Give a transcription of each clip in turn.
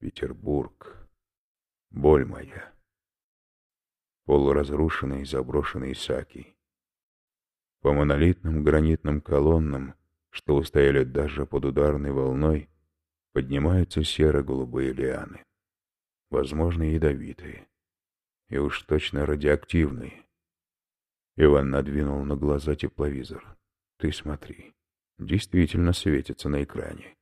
Петербург. Боль моя. Полуразрушенный заброшенный Исаакий. По монолитным гранитным колоннам, что устояли даже под ударной волной, поднимаются серо-голубые лианы. Возможно, ядовитые. И уж точно радиоактивные. Иван надвинул на глаза тепловизор. Ты смотри. Действительно светится на экране.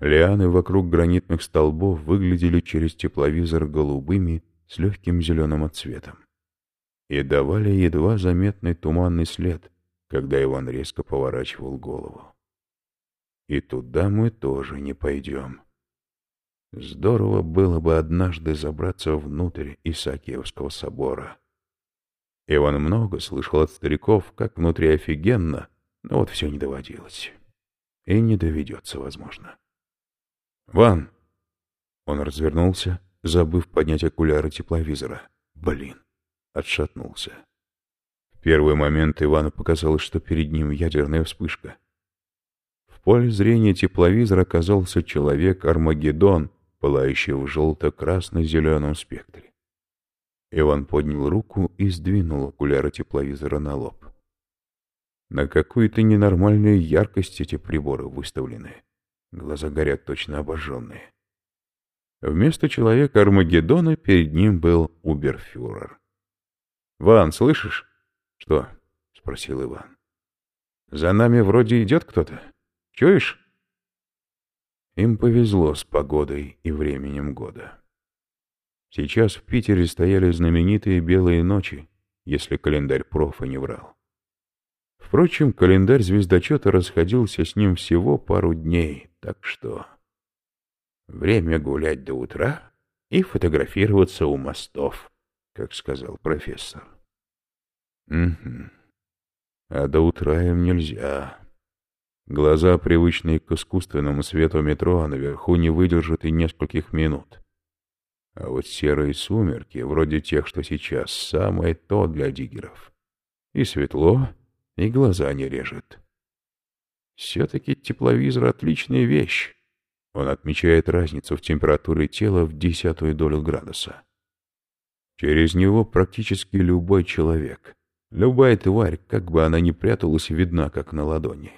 Лианы вокруг гранитных столбов выглядели через тепловизор голубыми с легким зеленым отцветом и давали едва заметный туманный след, когда Иван резко поворачивал голову. И туда мы тоже не пойдем. Здорово было бы однажды забраться внутрь Исаакиевского собора. Иван много слышал от стариков, как внутри офигенно, но вот все не доводилось. И не доведется, возможно. «Ван!» Он развернулся, забыв поднять окуляры тепловизора. «Блин!» Отшатнулся. В первый момент Ивану показалось, что перед ним ядерная вспышка. В поле зрения тепловизора оказался человек-Армагеддон, пылающий в желто-красно-зеленом спектре. Иван поднял руку и сдвинул окуляры тепловизора на лоб. На какой-то ненормальной яркости эти приборы выставлены. Глаза горят точно обожженные. Вместо человека Армагеддона перед ним был Уберфюрер. «Ван, слышишь?» «Что?» — спросил Иван. «За нами вроде идет кто-то. Чуешь?» Им повезло с погодой и временем года. Сейчас в Питере стояли знаменитые белые ночи, если календарь профа не врал. Впрочем, календарь звездочета расходился с ним всего пару дней, так что... Время гулять до утра и фотографироваться у мостов, как сказал профессор. Угу. А до утра им нельзя. Глаза, привычные к искусственному свету метро, а наверху не выдержат и нескольких минут. А вот серые сумерки, вроде тех, что сейчас, самое то для диггеров. И светло, и глаза не режет. Все-таки тепловизор — отличная вещь. Он отмечает разницу в температуре тела в десятую долю градуса. Через него практически любой человек, любая тварь, как бы она ни пряталась, видна, как на ладони.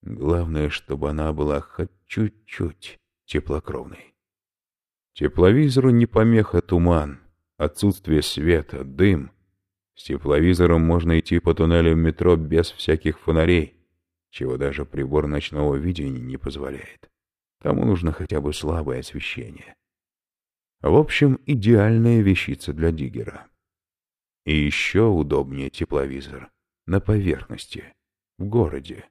Главное, чтобы она была хоть чуть-чуть теплокровной. Тепловизору не помеха туман, отсутствие света, дым. С тепловизором можно идти по туннелю метро без всяких фонарей, чего даже прибор ночного видения не позволяет. Тому нужно хотя бы слабое освещение. В общем, идеальная вещица для диггера. И еще удобнее тепловизор на поверхности, в городе.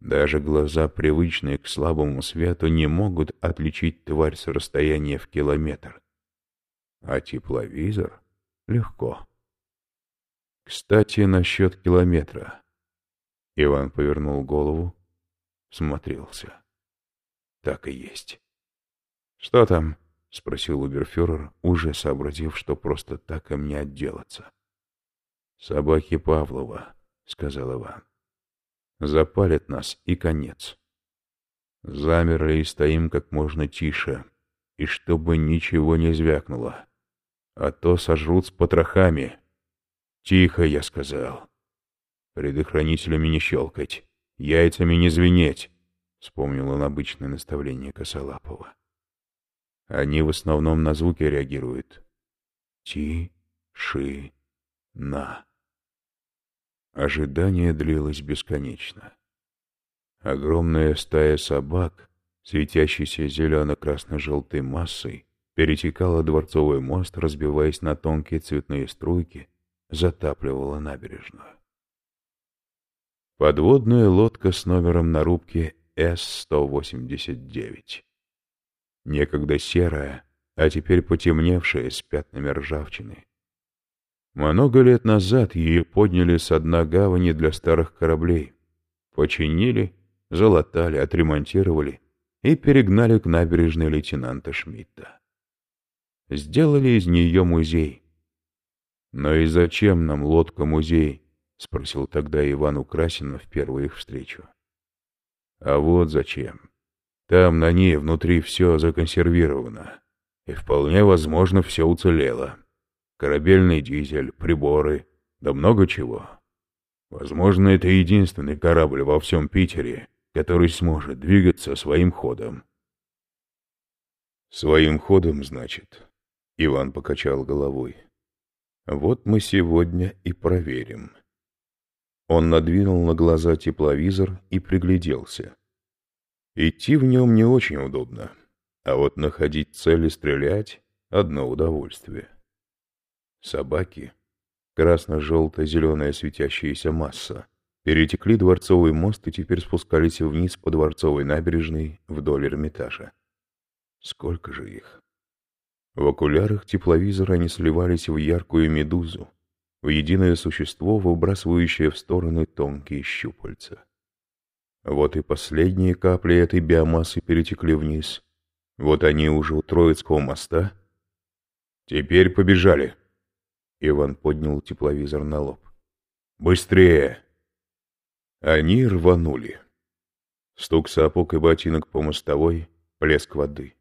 Даже глаза, привычные к слабому свету, не могут отличить тварь с расстояния в километр. А тепловизор легко. Кстати, насчет километра. Иван повернул голову, смотрелся. Так и есть. «Что там?» — спросил Уберфюрер, уже сообразив, что просто так им не отделаться. «Собаки Павлова», — сказал Иван. «Запалят нас, и конец. Замерли и стоим как можно тише, и чтобы ничего не звякнуло, а то сожрут с потрохами». «Тихо», — я сказал. «Предохранителями не щелкать, яйцами не звенеть», — вспомнил он обычное наставление Косолапова. «Они в основном на звуки реагируют. Ти-ши-на». Ожидание длилось бесконечно. Огромная стая собак, светящейся зелено-красно-желтой массой, перетекала дворцовый мост, разбиваясь на тонкие цветные струйки, затапливала набережную. Подводная лодка с номером на рубке С-189. Некогда серая, а теперь потемневшая с пятнами ржавчины. Много лет назад ее подняли с дна гавани для старых кораблей, починили, залатали, отремонтировали и перегнали к набережной лейтенанта Шмидта. Сделали из нее музей, «Но и зачем нам лодка-музей?» — спросил тогда Иван Украсин в первую их встречу. «А вот зачем. Там на ней внутри все законсервировано, и вполне возможно все уцелело. Корабельный дизель, приборы, да много чего. Возможно, это единственный корабль во всем Питере, который сможет двигаться своим ходом. Своим ходом, значит? Иван покачал головой. Вот мы сегодня и проверим. Он надвинул на глаза тепловизор и пригляделся. Идти в нем не очень удобно, а вот находить цель и стрелять — одно удовольствие. Собаки, красно-желто-зеленая светящаяся масса, перетекли Дворцовый мост и теперь спускались вниз по Дворцовой набережной вдоль Эрмитажа. Сколько же их? В окулярах тепловизора они сливались в яркую медузу, в единое существо, выбрасывающее в стороны тонкие щупальца. Вот и последние капли этой биомассы перетекли вниз. Вот они уже у Троицкого моста. Теперь побежали. Иван поднял тепловизор на лоб. Быстрее! Они рванули. Стук сапог и ботинок по мостовой, плеск воды.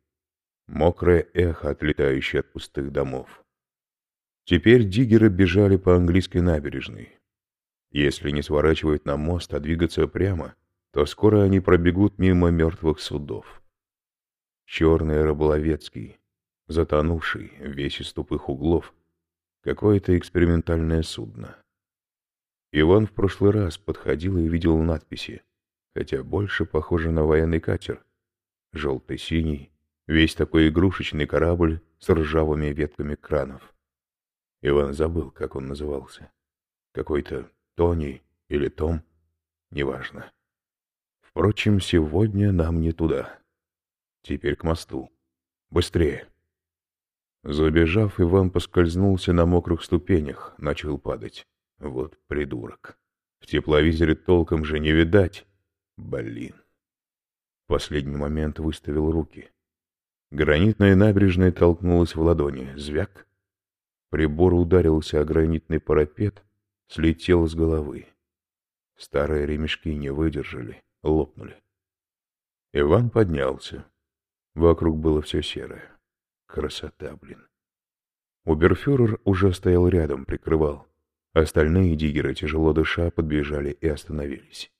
Мокрое эхо, отлетающее от пустых домов. Теперь диггеры бежали по английской набережной. Если не сворачивать на мост, а двигаться прямо, то скоро они пробегут мимо мертвых судов. Черный рыболовецкий, затонувший, весь из тупых углов, какое-то экспериментальное судно. Иван в прошлый раз подходил и видел надписи, хотя больше похоже на военный катер. Желтый-синий, весь такой игрушечный корабль с ржавыми ветками кранов. Иван забыл, как он назывался. Какой-то Тони или Том, неважно. Впрочем, сегодня нам не туда. Теперь к мосту. Быстрее. Забежав, Иван поскользнулся на мокрых ступенях, начал падать. Вот придурок. В тепловизоре толком же не видать. Блин. В последний момент выставил руки. Гранитная набережная толкнулась в ладони. Звяк. Прибор ударился о гранитный парапет, слетел с головы. Старые ремешки не выдержали, лопнули. Иван поднялся. Вокруг было все серое. Красота, блин. Уберфюрер уже стоял рядом, прикрывал. Остальные диггеры, тяжело дыша, подбежали и остановились.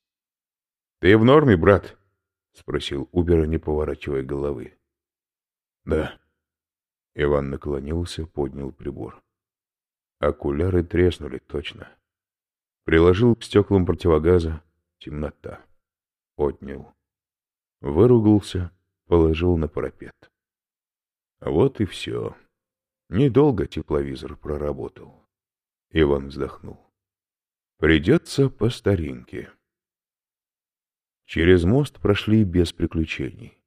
— Ты в норме, брат? — спросил Убер, не поворачивая головы. — Да. Иван наклонился, поднял прибор. Окуляры треснули точно. Приложил к стеклам противогаза. Темнота. Отнял. Выругался, положил на парапет. Вот и все. Недолго тепловизор проработал. Иван вздохнул. Придется по старинке. Через мост прошли без приключений.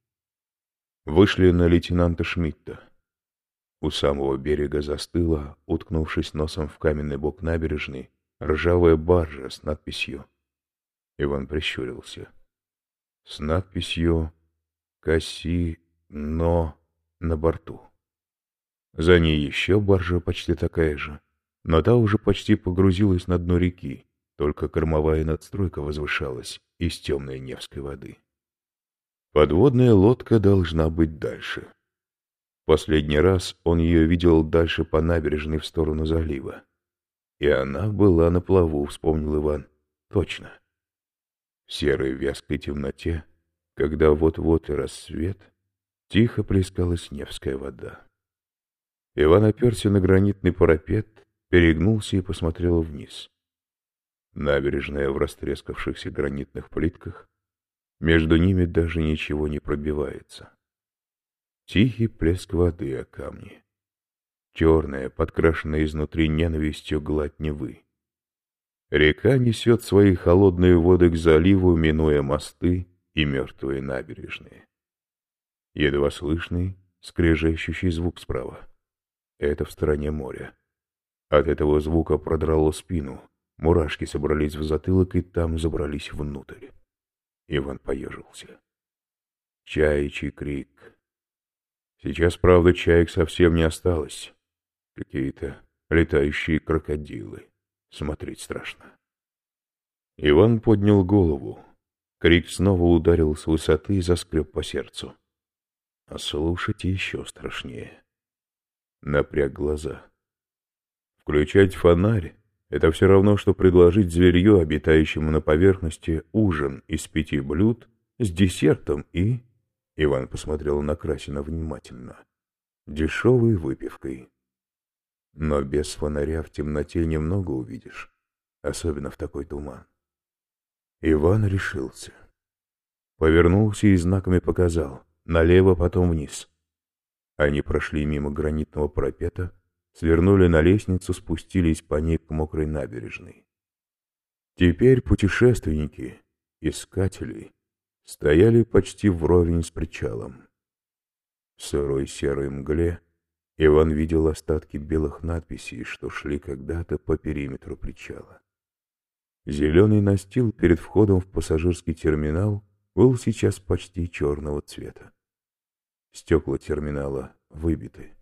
Вышли на лейтенанта Шмидта. У самого берега застыла, уткнувшись носом в каменный бок набережной, ржавая баржа с надписью. Иван прищурился. С надписью «Каси, но» на борту. За ней еще баржа почти такая же, но та уже почти погрузилась на дно реки, только кормовая надстройка возвышалась из темной Невской воды. Подводная лодка должна быть дальше. Последний раз он ее видел дальше по набережной в сторону залива. И она была на плаву, вспомнил Иван. Точно. В серой вязкой темноте, когда вот-вот и рассвет, тихо плескалась Невская вода. Иван оперся на гранитный парапет, перегнулся и посмотрел вниз. Набережная в растрескавшихся гранитных плитках, между ними даже ничего не пробивается. Тихий плеск воды о камни. Черная, подкрашенная изнутри ненавистью гладь Невы. Река несет свои холодные воды к заливу, минуя мосты и мертвые набережные. Едва слышный, скрежещущий звук справа. Это в стороне моря. От этого звука продрало спину, мурашки собрались в затылок и там забрались внутрь. Иван поежился. Чаячий крик, Сейчас, правда, чаек совсем не осталось. Какие-то летающие крокодилы. Смотреть страшно. Иван поднял голову. Крик снова ударил с высоты и заскреб по сердцу. А слушать еще страшнее. Напряг глаза. Включать фонарь — это все равно, что предложить зверью, обитающему на поверхности, ужин из пяти блюд с десертом и... Иван посмотрел на Красина внимательно. Дешевой выпивкой. Но без фонаря в темноте немного увидишь, особенно в такой туман. Иван решился. Повернулся и знаками показал. Налево, потом вниз. Они прошли мимо гранитного пропета, свернули на лестницу, спустились по ней к мокрой набережной. Теперь путешественники, искатели, стояли почти вровень с причалом. В сырой серой мгле Иван видел остатки белых надписей, что шли когда-то по периметру причала. Зеленый настил перед входом в пассажирский терминал был сейчас почти черного цвета. Стекла терминала выбиты.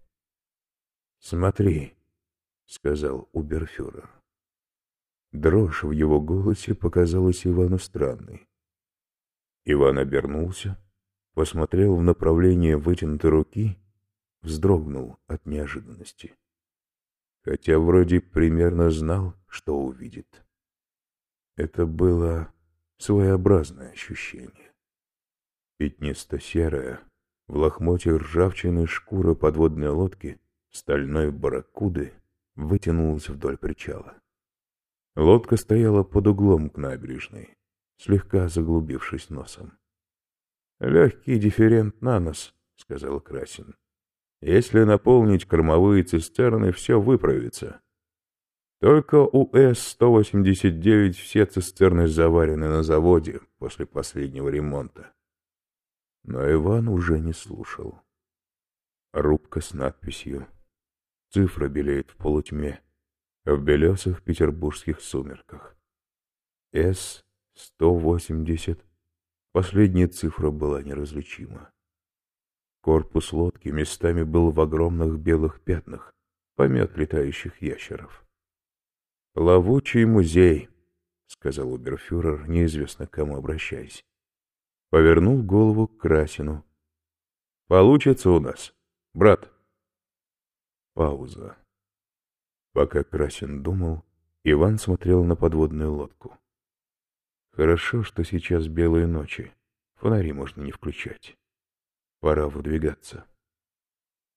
«Смотри», — сказал уберфюрер. Дрожь в его голосе показалась Ивану странной. Иван обернулся, посмотрел в направление вытянутой руки, вздрогнул от неожиданности. Хотя вроде примерно знал, что увидит. Это было своеобразное ощущение. Пятнисто-серая, в лохмоте ржавчины шкура подводной лодки, стальной барракуды, вытянулась вдоль причала. Лодка стояла под углом к набережной, слегка заглубившись носом. «Легкий дифферент на нос», — сказал Красин. «Если наполнить кормовые цистерны, все выправится. Только у С-189 все цистерны заварены на заводе после последнего ремонта. Но Иван уже не слушал. Рубка с надписью. Цифра белеет в полутьме, в белесых петербургских сумерках. С-180. Последняя цифра была неразличима. Корпус лодки местами был в огромных белых пятнах, помет летающих ящеров. «Плавучий музей», — сказал оберфюрер, неизвестно к кому обращаясь. Повернул голову к Красину. «Получится у нас, брат». Пауза. Пока Красин думал, Иван смотрел на подводную лодку. Хорошо, что сейчас белые ночи. Фонари можно не включать. Пора выдвигаться.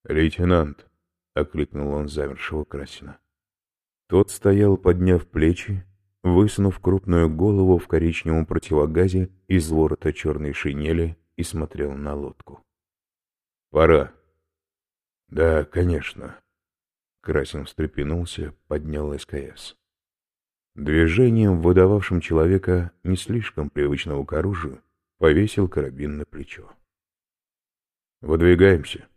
«Лейтенант!» — окликнул он замершего Красина. Тот стоял, подняв плечи, высунув крупную голову в коричневом противогазе из ворота черной шинели и смотрел на лодку. «Пора». «Да, конечно». Красин встрепенулся, поднял СКС. Движением, выдававшим человека не слишком привычного к оружию, повесил карабин на плечо. «Выдвигаемся».